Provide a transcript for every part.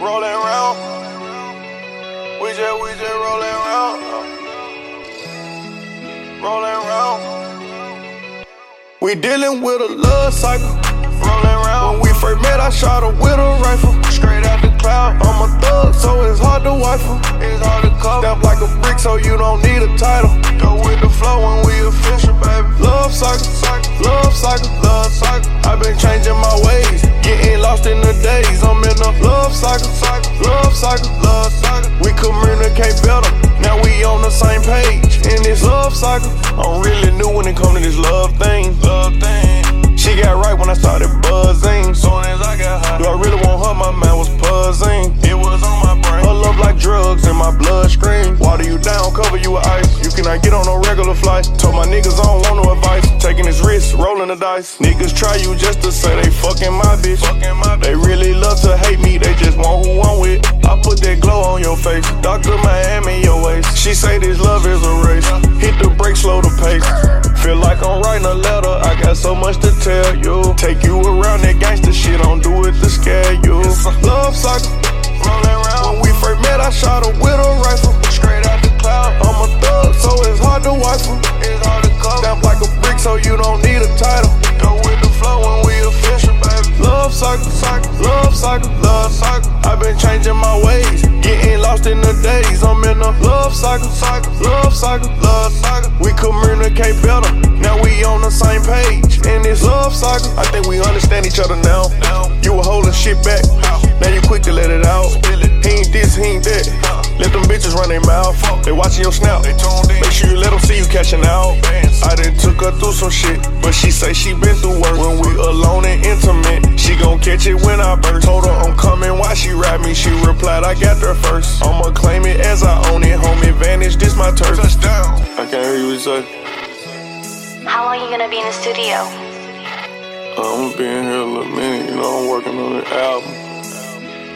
rolling round. We just, we just rolling round. Rolling round. We dealing with a love cycle. Rolling round. When we first met, I shot her with a rifle. Straight out the cloud. I'm a thug, so it's hard to wife her. It's hard to cover. Step like a brick, so you don't need a title. Go with the flow when we official. The days. I'm in a love cycle, love cycle, love cycle. We communicate better. Now we on the same page in this love cycle. I'm really new when it comes to this love thing. Love thing. She got right when I started buzzing. Soon as I got high, do I really want her? My mind was puzzling. It was on my brain. Her love like drugs in my bloodstream. Water you down, cover you with ice. You cannot get on a regular flight. Told my niggas I don't want no advice. Taking his risk, rolling the dice. Niggas try you just to say they fucking my bitch. They your face. Dr. Miami, your waist. She say this love is a race. Hit the brakes, slow the pace. Feel like I'm writing a letter. I got so much to tell you. Take you around that gangster shit. Don't do it to scare you. Love cycle. Rolling around. When we first met, I shot her with a rifle. Straight out the cloud. I'm a thug, so it's hard to wife her. It's hard to cover. Stamp like a brick, so you don't need a title. Go with the flow when we official, baby. Love cycle, cycle, love cycle, love cycle. I've been changing my ways, getting lost in the days. I'm in a love cycle, cycle, love cycle, love cycle. We communicate better. Now we on the same page in this love cycle. I think we understand each other now. You were holding shit back, Let them bitches run their mouth. They watching your snap. Make sure you let them see you catching out. I done took her through some shit, but she say she been through work. When we alone and intimate, she gon' catch it when I burst. Told her I'm coming while she ride me. She replied, I got there first. I'ma claim it as I own it. Home advantage, this my turf. Touchdown. I can't hear you say. How long you gonna be in the studio? I'm gonna be in here a little minute. You know, I'm working on the album.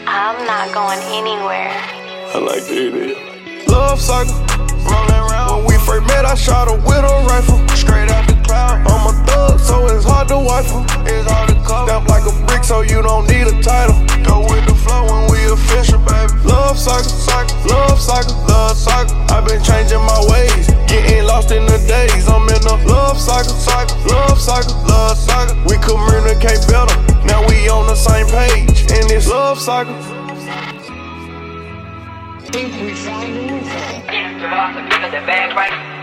I'm not going anywhere. I like to hear that. Love cycle, rolling around. When we first met, I shot her with a rifle. Straight out the cloud. I'm a thug, so it's hard to wife her. It's hard to cover. Stamp like a brick, so you don't need a title. Go with the flow when we official, baby. Love cycle, cycle, love cycle, love cycle. I've been changing my ways, getting lost in the days. I'm in a love cycle, cycle, love cycle, love cycle. We communicate better. Now we on the same page in this love cycle. Think we found the roof. Give us a of the bag right